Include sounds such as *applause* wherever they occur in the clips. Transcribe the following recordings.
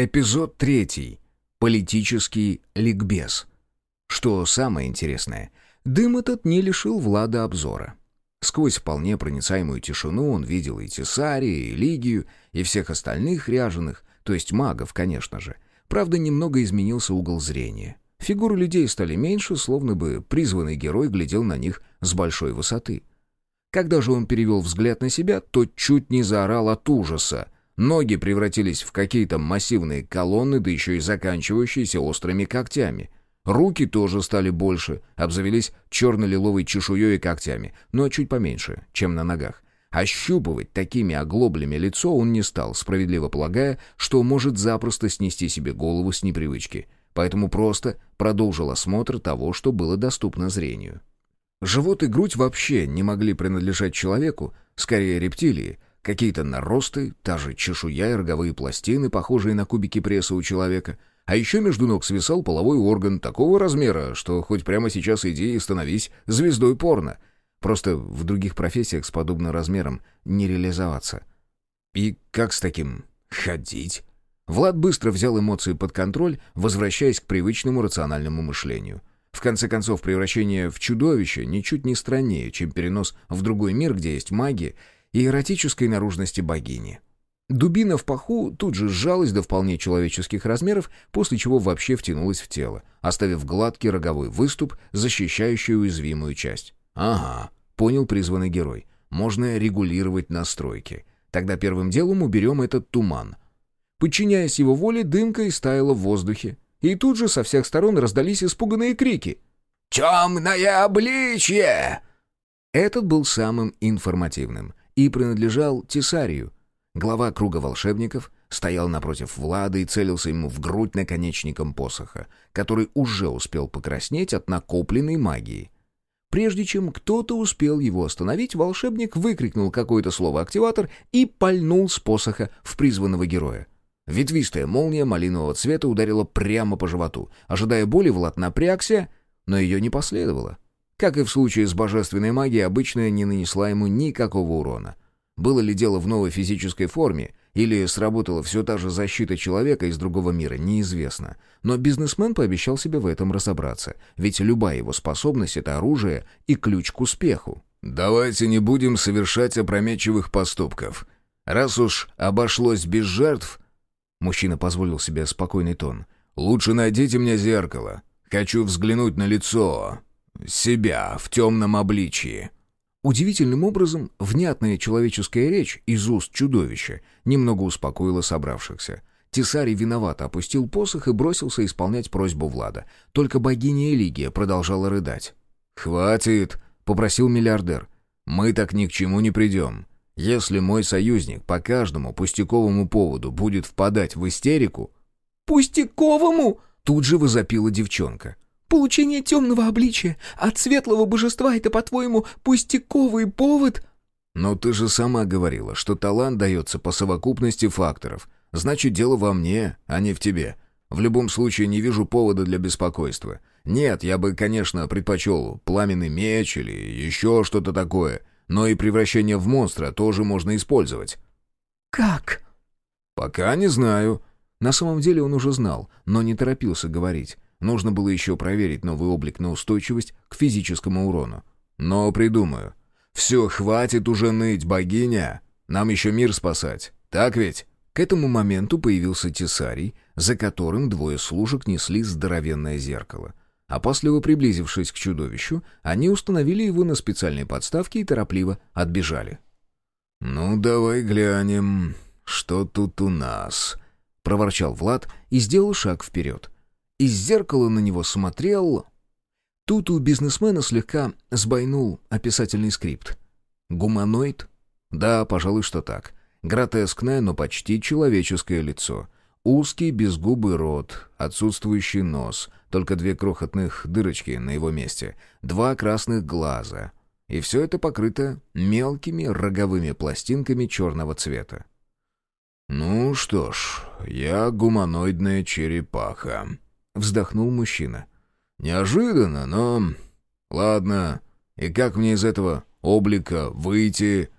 Эпизод третий. Политический ликбез. Что самое интересное, дым этот не лишил Влада обзора. Сквозь вполне проницаемую тишину он видел и Тесария, и Лигию, и всех остальных ряженых, то есть магов, конечно же. Правда, немного изменился угол зрения. Фигуры людей стали меньше, словно бы призванный герой глядел на них с большой высоты. Когда же он перевел взгляд на себя, то чуть не заорал от ужаса — Ноги превратились в какие-то массивные колонны, да еще и заканчивающиеся острыми когтями. Руки тоже стали больше, обзавелись черно-лиловой чешуей и когтями, но чуть поменьше, чем на ногах. Ощупывать такими оглоблями лицо он не стал, справедливо полагая, что может запросто снести себе голову с непривычки. Поэтому просто продолжил осмотр того, что было доступно зрению. Живот и грудь вообще не могли принадлежать человеку, скорее рептилии, Какие-то наросты, та же чешуя и роговые пластины, похожие на кубики пресса у человека. А еще между ног свисал половой орган такого размера, что хоть прямо сейчас иди и становись звездой порно. Просто в других профессиях с подобным размером не реализоваться. И как с таким ходить? Влад быстро взял эмоции под контроль, возвращаясь к привычному рациональному мышлению. В конце концов, превращение в чудовище ничуть не страннее, чем перенос в другой мир, где есть магия, и эротической наружности богини. Дубина в паху тут же сжалась до вполне человеческих размеров, после чего вообще втянулась в тело, оставив гладкий роговой выступ, защищающий уязвимую часть. «Ага», — понял призванный герой, — «можно регулировать настройки. Тогда первым делом уберем этот туман». Подчиняясь его воле, дымка истаяла в воздухе. И тут же со всех сторон раздались испуганные крики. «Темное обличье!» Этот был самым информативным и принадлежал Тесарию. Глава круга волшебников стоял напротив Влада и целился ему в грудь наконечником посоха, который уже успел покраснеть от накопленной магии. Прежде чем кто-то успел его остановить, волшебник выкрикнул какое-то слово-активатор и пальнул с посоха в призванного героя. Ветвистая молния малинового цвета ударила прямо по животу. Ожидая боли, Влад напрягся, но ее не последовало. Как и в случае с божественной магией, обычная не нанесла ему никакого урона. Было ли дело в новой физической форме, или сработала все та же защита человека из другого мира, неизвестно. Но бизнесмен пообещал себе в этом разобраться, ведь любая его способность — это оружие и ключ к успеху. «Давайте не будем совершать опрометчивых поступков. Раз уж обошлось без жертв...» Мужчина позволил себе спокойный тон. «Лучше найдите мне зеркало. Хочу взглянуть на лицо себя в темном обличии». Удивительным образом, внятная человеческая речь из уст чудовища немного успокоила собравшихся. Тесарий виновато опустил посох и бросился исполнять просьбу Влада. Только богиня Элигия продолжала рыдать. «Хватит!» — попросил миллиардер. «Мы так ни к чему не придем. Если мой союзник по каждому пустяковому поводу будет впадать в истерику...» «Пустяковому?» — тут же возопила девчонка. Получение темного обличия от светлого божества — это, по-твоему, пустяковый повод?» «Но ты же сама говорила, что талант дается по совокупности факторов. Значит, дело во мне, а не в тебе. В любом случае, не вижу повода для беспокойства. Нет, я бы, конечно, предпочел пламенный меч или еще что-то такое, но и превращение в монстра тоже можно использовать». «Как?» «Пока не знаю». На самом деле он уже знал, но не торопился говорить. Нужно было еще проверить новый облик на устойчивость к физическому урону. Но придумаю. Все, хватит уже ныть, богиня. Нам еще мир спасать. Так ведь? К этому моменту появился Тесарий, за которым двое служек несли здоровенное зеркало. Опасливо приблизившись к чудовищу, они установили его на специальной подставке и торопливо отбежали. «Ну, давай глянем, что тут у нас», — проворчал Влад и сделал шаг вперед. Из зеркала на него смотрел... Тут у бизнесмена слегка сбойнул описательный скрипт. Гуманоид? Да, пожалуй, что так. Гротескное, но почти человеческое лицо. Узкий безгубый рот, отсутствующий нос, только две крохотных дырочки на его месте, два красных глаза. И все это покрыто мелкими роговыми пластинками черного цвета. «Ну что ж, я гуманоидная черепаха», вздохнул мужчина. «Неожиданно, но... Ладно, и как мне из этого облика выйти?»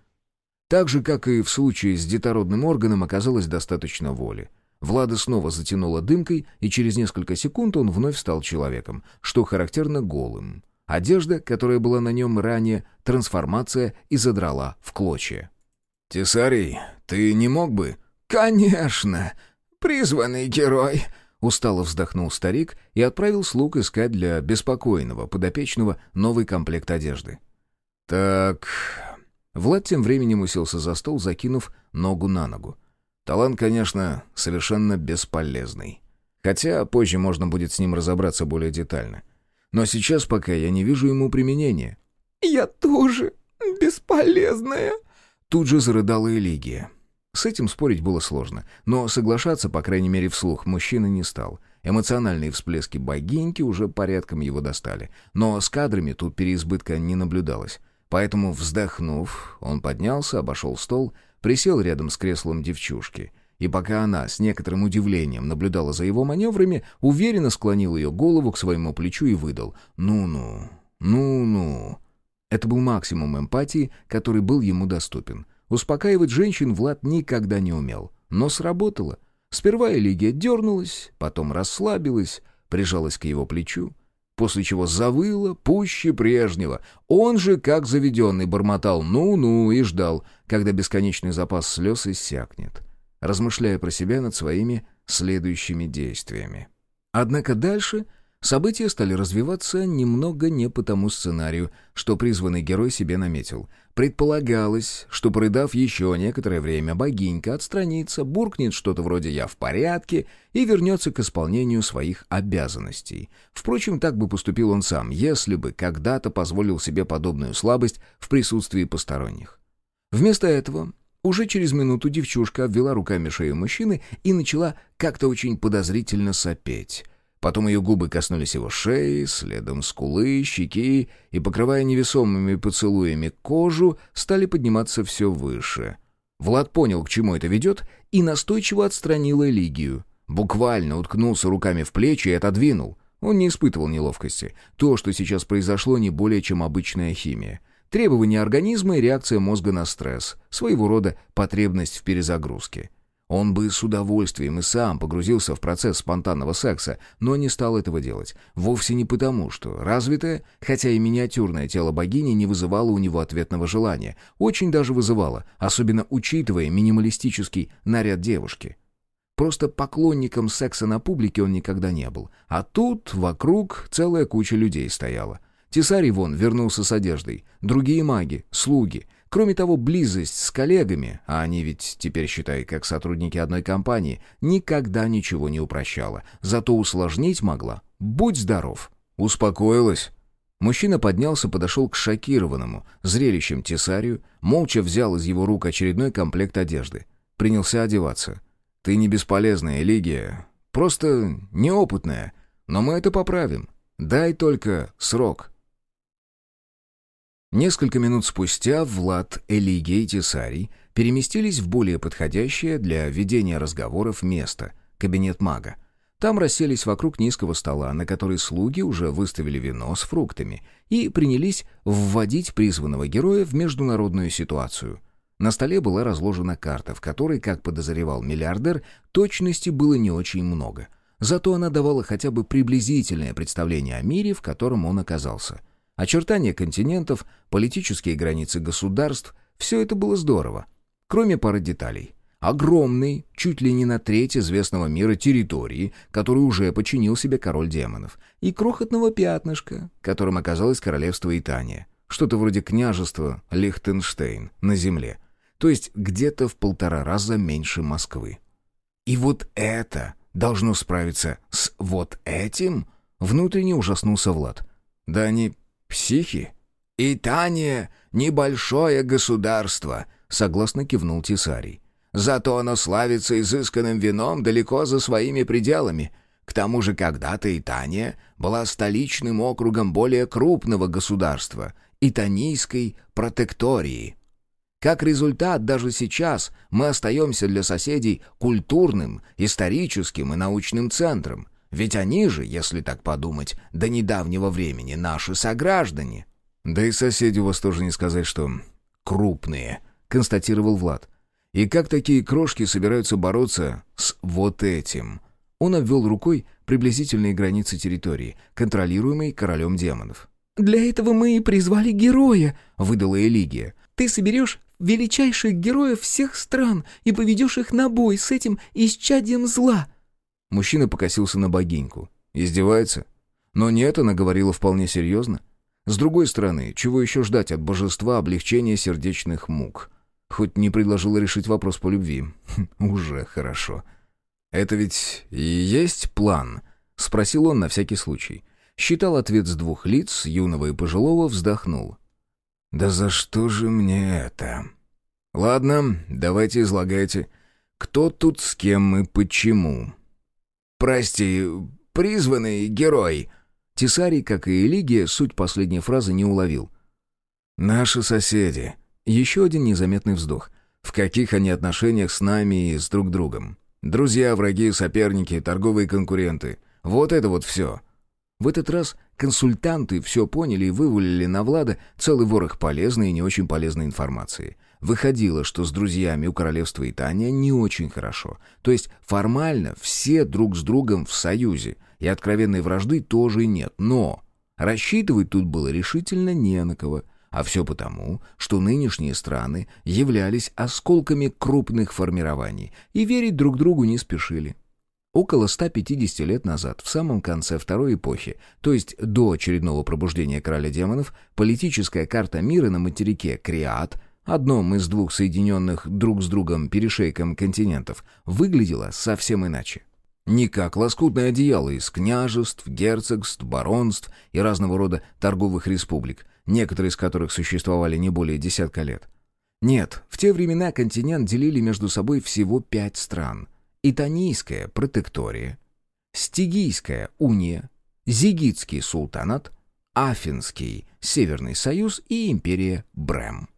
Так же, как и в случае с детородным органом, оказалось достаточно воли. Влада снова затянула дымкой, и через несколько секунд он вновь стал человеком, что характерно голым. Одежда, которая была на нем ранее, трансформация и задрала в клочья. «Тесарий, ты не мог бы...» «Конечно! Призванный герой!» Устало вздохнул старик и отправил слуг искать для беспокойного подопечного новый комплект одежды. «Так...» Влад тем временем уселся за стол, закинув ногу на ногу. Талант, конечно, совершенно бесполезный. Хотя позже можно будет с ним разобраться более детально. Но сейчас пока я не вижу ему применения. «Я тоже бесполезная!» Тут же зарыдала Элигия. С этим спорить было сложно, но соглашаться, по крайней мере вслух, мужчина не стал. Эмоциональные всплески богиньки уже порядком его достали. Но с кадрами тут переизбытка не наблюдалось. Поэтому, вздохнув, он поднялся, обошел стол, присел рядом с креслом девчушки. И пока она с некоторым удивлением наблюдала за его маневрами, уверенно склонил ее голову к своему плечу и выдал «Ну-ну, ну-ну». Это был максимум эмпатии, который был ему доступен. Успокаивать женщин Влад никогда не умел. Но сработало. Сперва Элигия дернулась, потом расслабилась, прижалась к его плечу, после чего завыла пуще прежнего. Он же, как заведенный, бормотал «ну-ну» и ждал, когда бесконечный запас слез иссякнет, размышляя про себя над своими следующими действиями. Однако дальше События стали развиваться немного не по тому сценарию, что призванный герой себе наметил. Предполагалось, что, прыдав еще некоторое время, богинька отстранится, буркнет что-то вроде «я в порядке» и вернется к исполнению своих обязанностей. Впрочем, так бы поступил он сам, если бы когда-то позволил себе подобную слабость в присутствии посторонних. Вместо этого уже через минуту девчушка обвела руками шею мужчины и начала как-то очень подозрительно сопеть — Потом ее губы коснулись его шеи, следом скулы, щеки, и, покрывая невесомыми поцелуями кожу, стали подниматься все выше. Влад понял, к чему это ведет, и настойчиво отстранил Элигию. Буквально уткнулся руками в плечи и отодвинул. Он не испытывал неловкости. То, что сейчас произошло, не более чем обычная химия. Требования организма и реакция мозга на стресс. Своего рода потребность в перезагрузке. Он бы с удовольствием и сам погрузился в процесс спонтанного секса, но не стал этого делать. Вовсе не потому, что развитое, хотя и миниатюрное тело богини не вызывало у него ответного желания. Очень даже вызывало, особенно учитывая минималистический наряд девушки. Просто поклонником секса на публике он никогда не был. А тут вокруг целая куча людей стояла. Тесарий вон вернулся с одеждой. Другие маги, слуги — Кроме того, близость с коллегами, а они ведь теперь, считай, как сотрудники одной компании, никогда ничего не упрощала, зато усложнить могла. Будь здоров. Успокоилась. Мужчина поднялся, подошел к шокированному, зрелищем тесарию, молча взял из его рук очередной комплект одежды. Принялся одеваться. «Ты не бесполезная, Элигия. Просто неопытная. Но мы это поправим. Дай только срок». Несколько минут спустя Влад, Элигия и Тесарий переместились в более подходящее для ведения разговоров место — кабинет мага. Там расселись вокруг низкого стола, на который слуги уже выставили вино с фруктами и принялись вводить призванного героя в международную ситуацию. На столе была разложена карта, в которой, как подозревал миллиардер, точности было не очень много. Зато она давала хотя бы приблизительное представление о мире, в котором он оказался — Очертания континентов, политические границы государств — все это было здорово. Кроме пары деталей. Огромный, чуть ли не на треть известного мира территории, которую уже подчинил себе король демонов, и крохотного пятнышка, которым оказалось королевство Итания. Что-то вроде княжества Лихтенштейн на земле. То есть где-то в полтора раза меньше Москвы. И вот это должно справиться с вот этим? Внутренне ужаснулся Влад. Да они Психи? Итания — небольшое государство, согласно кивнул Тисарий. Зато оно славится изысканным вином далеко за своими пределами. К тому же когда-то Итания была столичным округом более крупного государства — Итанийской протектории. Как результат, даже сейчас мы остаемся для соседей культурным, историческим и научным центром — ведь они же, если так подумать, до недавнего времени наши сограждане. Да и соседи у вас тоже не сказать, что крупные, констатировал Влад. И как такие крошки собираются бороться с вот этим? Он обвел рукой приблизительные границы территории, контролируемой королем демонов. «Для этого мы и призвали героя», — выдала Элигия. «Ты соберешь величайших героев всех стран и поведешь их на бой с этим исчадием зла». Мужчина покосился на богиньку. Издевается? Но нет, она говорила вполне серьезно. С другой стороны, чего еще ждать от божества облегчения сердечных мук? Хоть не предложила решить вопрос по любви. *laughs* Уже хорошо. «Это ведь и есть план?» — спросил он на всякий случай. Считал ответ с двух лиц, юного и пожилого, вздохнул. «Да за что же мне это?» «Ладно, давайте излагайте. Кто тут с кем и почему?» «Прости, призванный герой». Тесарий, как и Элигия, суть последней фразы не уловил. «Наши соседи». Еще один незаметный вздох. В каких они отношениях с нами и с друг другом? Друзья, враги, соперники, торговые конкуренты. Вот это вот все. В этот раз консультанты все поняли и вывалили на Влада целый ворох полезной и не очень полезной информации. Выходило, что с друзьями у королевства Итания не очень хорошо. То есть формально все друг с другом в союзе, и откровенной вражды тоже нет. Но рассчитывать тут было решительно не на кого. А все потому, что нынешние страны являлись осколками крупных формирований и верить друг другу не спешили. Около 150 лет назад, в самом конце второй эпохи, то есть до очередного пробуждения короля демонов, политическая карта мира на материке Криат, одном из двух соединенных друг с другом перешейком континентов, выглядела совсем иначе. Не как лоскутное одеяло из княжеств, герцогств, баронств и разного рода торговых республик, некоторые из которых существовали не более десятка лет. Нет, в те времена континент делили между собой всего пять стран – Итанийская протектория, Стигийская уния, Зигитский султанат, Афинский Северный союз и империя Брэм.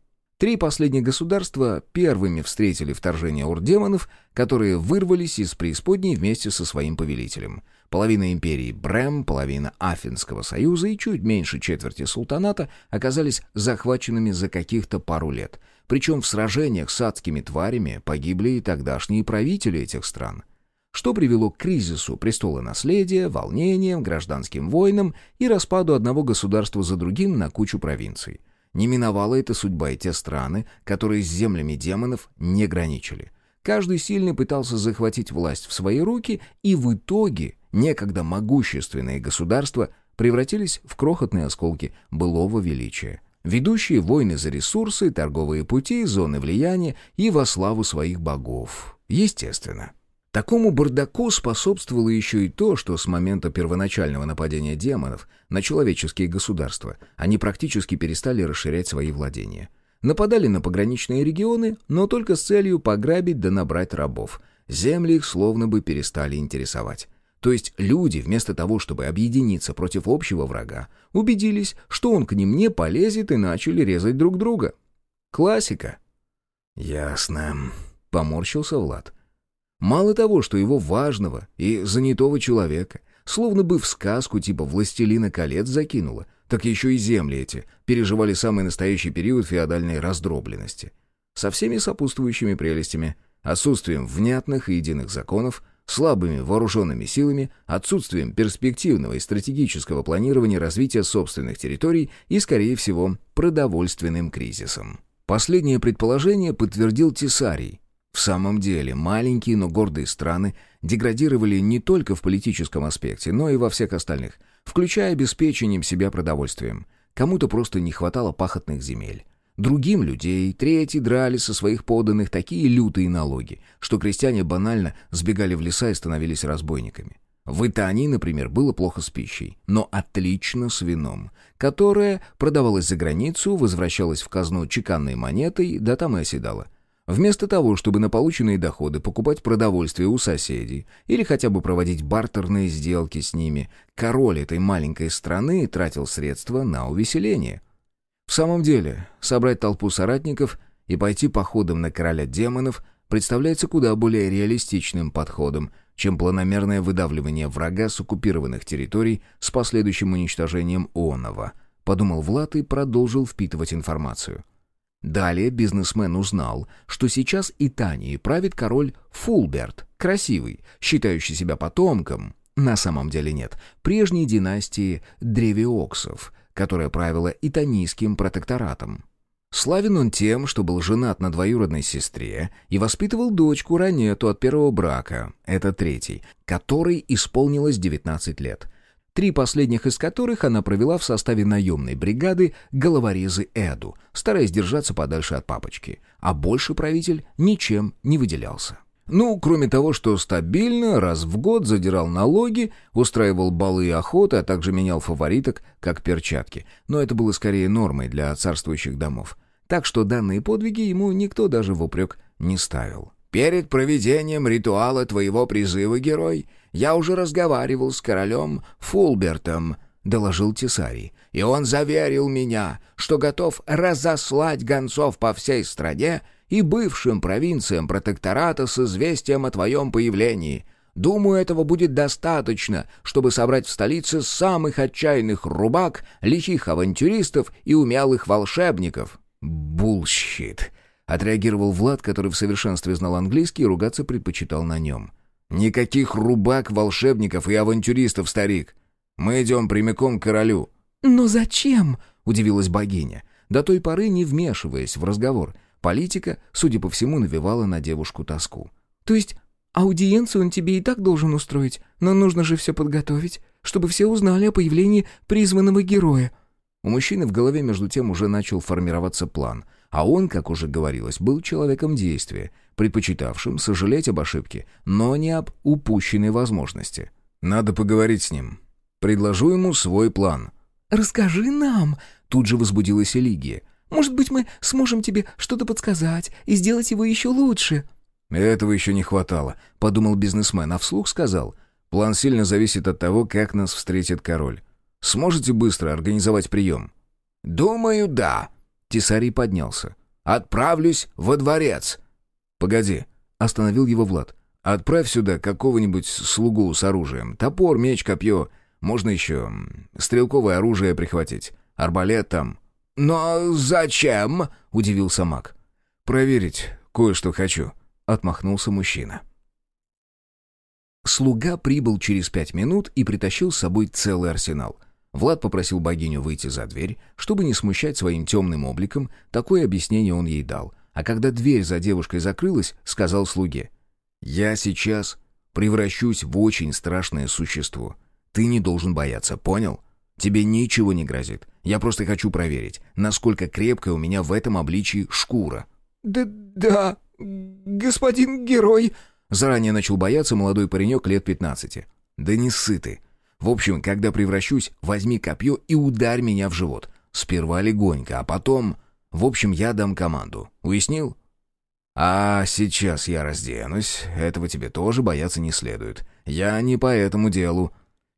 Три последних государства первыми встретили вторжение ордемонов, которые вырвались из преисподней вместе со своим повелителем. Половина империи Брэм, половина Афинского союза и чуть меньше четверти султаната оказались захваченными за каких-то пару лет – причем в сражениях с адскими тварями погибли и тогдашние правители этих стран. Что привело к кризису престола наследия, волнениям, гражданским войнам и распаду одного государства за другим на кучу провинций. Не миновала эта судьба и те страны, которые с землями демонов не граничили. Каждый сильный пытался захватить власть в свои руки, и в итоге некогда могущественные государства превратились в крохотные осколки былого величия ведущие войны за ресурсы, торговые пути, зоны влияния и во славу своих богов. Естественно. Такому бардаку способствовало еще и то, что с момента первоначального нападения демонов на человеческие государства они практически перестали расширять свои владения. Нападали на пограничные регионы, но только с целью пограбить да набрать рабов. Земли их словно бы перестали интересовать. То есть люди, вместо того, чтобы объединиться против общего врага, убедились, что он к ним не полезет и начали резать друг друга. Классика. «Ясно», — поморщился Влад. Мало того, что его важного и занятого человека, словно бы в сказку типа «Властелина колец» закинуло, так еще и земли эти переживали самый настоящий период феодальной раздробленности. Со всеми сопутствующими прелестями, отсутствием внятных и единых законов, слабыми вооруженными силами, отсутствием перспективного и стратегического планирования развития собственных территорий и, скорее всего, продовольственным кризисом. Последнее предположение подтвердил Тесарий. В самом деле, маленькие, но гордые страны деградировали не только в политическом аспекте, но и во всех остальных, включая обеспечением себя продовольствием. Кому-то просто не хватало пахотных земель. Другим людей, третьи драли со своих поданных такие лютые налоги, что крестьяне банально сбегали в леса и становились разбойниками. В Итании, например, было плохо с пищей, но отлично с вином, которое продавалось за границу, возвращалось в казну чеканной монетой, да там и оседало. Вместо того, чтобы на полученные доходы покупать продовольствие у соседей или хотя бы проводить бартерные сделки с ними, король этой маленькой страны тратил средства на увеселение – в самом деле, собрать толпу соратников и пойти походом на короля демонов представляется куда более реалистичным подходом, чем планомерное выдавливание врага с оккупированных территорий с последующим уничтожением Онова, подумал Влад и продолжил впитывать информацию. Далее бизнесмен узнал, что сейчас Итанией правит король Фулберт, красивый, считающий себя потомком, на самом деле нет, прежней династии Древиоксов, которая правила Итанийским протекторатом. Славен он тем, что был женат на двоюродной сестре и воспитывал дочку Ранету от первого брака, это третий, которой исполнилось 19 лет. Три последних из которых она провела в составе наемной бригады головорезы Эду, стараясь держаться подальше от папочки, а больше правитель ничем не выделялся. Ну, кроме того, что стабильно, раз в год задирал налоги, устраивал балы и охоты, а также менял фавориток, как перчатки. Но это было скорее нормой для царствующих домов. Так что данные подвиги ему никто даже в упрек не ставил. «Перед проведением ритуала твоего призыва, герой, я уже разговаривал с королем Фулбертом», — доложил Тесарий. «И он заверил меня, что готов разослать гонцов по всей стране и бывшим провинциям протектората с известием о твоем появлении. Думаю, этого будет достаточно, чтобы собрать в столице самых отчаянных рубак, лихих авантюристов и умелых волшебников». «Bullshit», — отреагировал Влад, который в совершенстве знал английский и ругаться предпочитал на нем. «Никаких рубак, волшебников и авантюристов, старик. Мы идем прямиком к королю». «Но зачем?» — удивилась богиня, до той поры не вмешиваясь в разговор — Политика, судя по всему, навевала на девушку тоску. «То есть аудиенцию он тебе и так должен устроить, но нужно же все подготовить, чтобы все узнали о появлении призванного героя». У мужчины в голове между тем уже начал формироваться план, а он, как уже говорилось, был человеком действия, предпочитавшим сожалеть об ошибке, но не об упущенной возможности. «Надо поговорить с ним. Предложу ему свой план». «Расскажи нам!» — тут же возбудилась Элигия. Может быть, мы сможем тебе что-то подсказать и сделать его еще лучше». «Этого еще не хватало», — подумал бизнесмен, а вслух сказал. «План сильно зависит от того, как нас встретит король. Сможете быстро организовать прием?» «Думаю, да». Тесарий поднялся. «Отправлюсь во дворец». «Погоди», — остановил его Влад. «Отправь сюда какого-нибудь слугу с оружием. Топор, меч, копье. Можно еще стрелковое оружие прихватить. Арбалет там. «Но зачем?» — удивился маг. «Проверить кое-что хочу», — отмахнулся мужчина. Слуга прибыл через пять минут и притащил с собой целый арсенал. Влад попросил богиню выйти за дверь, чтобы не смущать своим темным обликом, такое объяснение он ей дал. А когда дверь за девушкой закрылась, сказал слуге, «Я сейчас превращусь в очень страшное существо. Ты не должен бояться, понял? Тебе ничего не грозит. Я просто хочу проверить, насколько крепкая у меня в этом обличии шкура». «Да, да, господин герой», — заранее начал бояться молодой паренек лет пятнадцати. «Да не сыты. В общем, когда превращусь, возьми копье и ударь меня в живот. Сперва легонько, а потом... В общем, я дам команду. Уяснил?» «А сейчас я разденусь. Этого тебе тоже бояться не следует. Я не по этому делу»,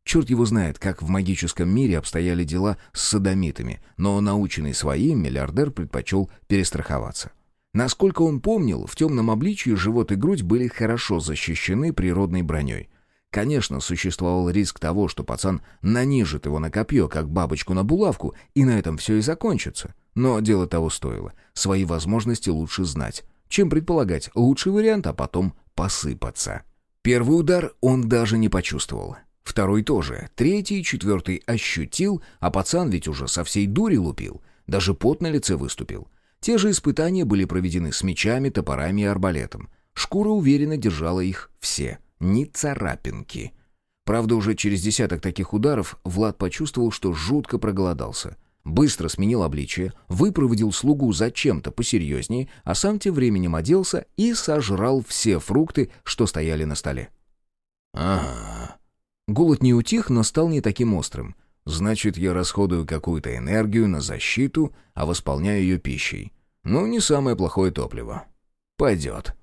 Черт его знает, как в магическом мире обстояли дела с садомитами, но наученный своим, миллиардер предпочел перестраховаться. Насколько он помнил, в темном обличии живот и грудь были хорошо защищены природной броней. Конечно, существовал риск того, что пацан нанижит его на копье, как бабочку на булавку, и на этом все и закончится. Но дело того стоило. Свои возможности лучше знать, чем предполагать лучший вариант, а потом посыпаться. Первый удар он даже не почувствовал. Второй тоже. Третий четвертый ощутил, а пацан ведь уже со всей дури лупил. Даже пот на лице выступил. Те же испытания были проведены с мечами, топорами и арбалетом. Шкура уверенно держала их все. Ни царапинки. Правда, уже через десяток таких ударов Влад почувствовал, что жутко проголодался. Быстро сменил обличие, выпроводил слугу зачем-то посерьезнее, а сам тем временем оделся и сожрал все фрукты, что стояли на столе. «Ага, Голод не утих, но стал не таким острым. Значит, я расходую какую-то энергию на защиту, а восполняю ее пищей. Ну, не самое плохое топливо. Пойдет.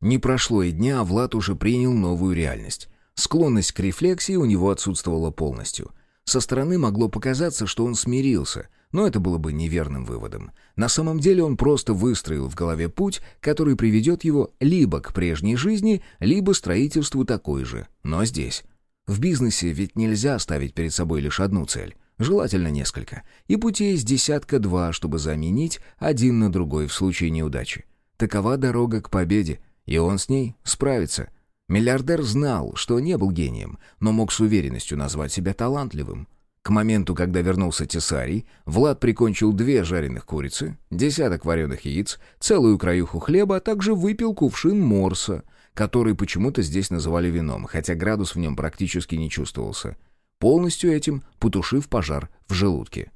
Не прошло и дня, а Влад уже принял новую реальность. Склонность к рефлексии у него отсутствовала полностью. Со стороны могло показаться, что он смирился, но это было бы неверным выводом. На самом деле он просто выстроил в голове путь, который приведет его либо к прежней жизни, либо строительству такой же, но здесь. В бизнесе ведь нельзя ставить перед собой лишь одну цель. желательно несколько, и путей с десятка два, чтобы заменить один на другой в случае неудачи. Такова дорога к победе, и он с ней справится. Миллиардер знал, что не был гением, но мог с уверенностью назвать себя талантливым. К моменту, когда вернулся Тесарий, Влад прикончил две жареных курицы, десяток вареных яиц, целую краюху хлеба, а также выпил кувшин морса, который почему-то здесь называли вином, хотя градус в нем практически не чувствовался, полностью этим потушив пожар в желудке.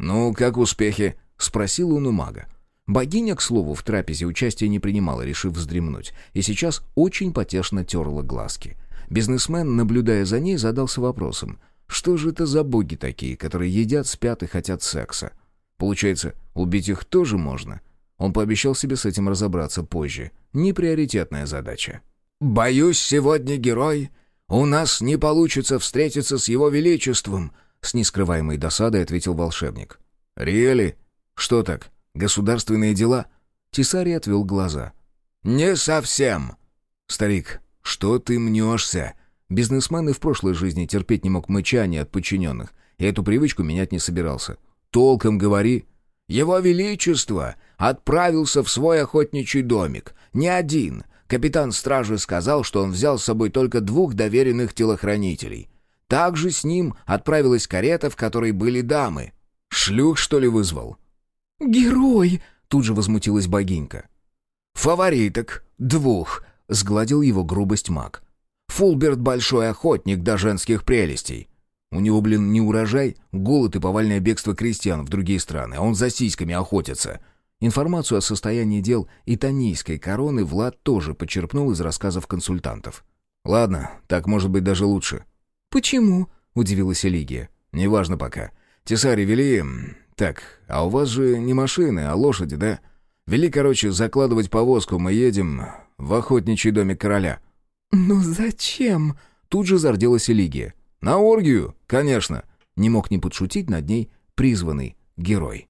«Ну, как успехи?» — спросил он у мага. Богиня, к слову, в трапезе участия не принимала, решив вздремнуть, и сейчас очень потешно терла глазки. Бизнесмен, наблюдая за ней, задался вопросом, что же это за боги такие, которые едят, спят и хотят секса? Получается, убить их тоже можно? Он пообещал себе с этим разобраться позже. Неприоритетная задача. «Боюсь, сегодня герой. У нас не получится встретиться с его величеством», — с нескрываемой досадой ответил волшебник. «Риэли? Что так?» Государственные дела?» Тесарий отвел глаза. «Не совсем». «Старик, что ты мнешься?» Бизнесмен и в прошлой жизни терпеть не мог мычания от подчиненных, и эту привычку менять не собирался. «Толком говори». «Его Величество отправился в свой охотничий домик. Не один. Капитан стражи сказал, что он взял с собой только двух доверенных телохранителей. Также с ним отправилась карета, в которой были дамы». «Шлюх, что ли, вызвал?» «Герой!» — тут же возмутилась богинька. «Фавориток. Двух», — сгладил его грубость маг. «Фулберт — большой охотник до женских прелестей». У него, блин, не урожай, голод и повальное бегство крестьян в другие страны, а он за сиськами охотится. Информацию о состоянии дел итанийской короны Влад тоже почерпнул из рассказов консультантов. «Ладно, так может быть даже лучше». «Почему?» — удивилась Элигия. «Неважно пока. Тесари вели «Так, а у вас же не машины, а лошади, да? Вели, короче, закладывать повозку, мы едем в охотничий домик короля». «Ну зачем?» Тут же зарделась Элигия. «На оргию, конечно!» Не мог не подшутить над ней призванный герой.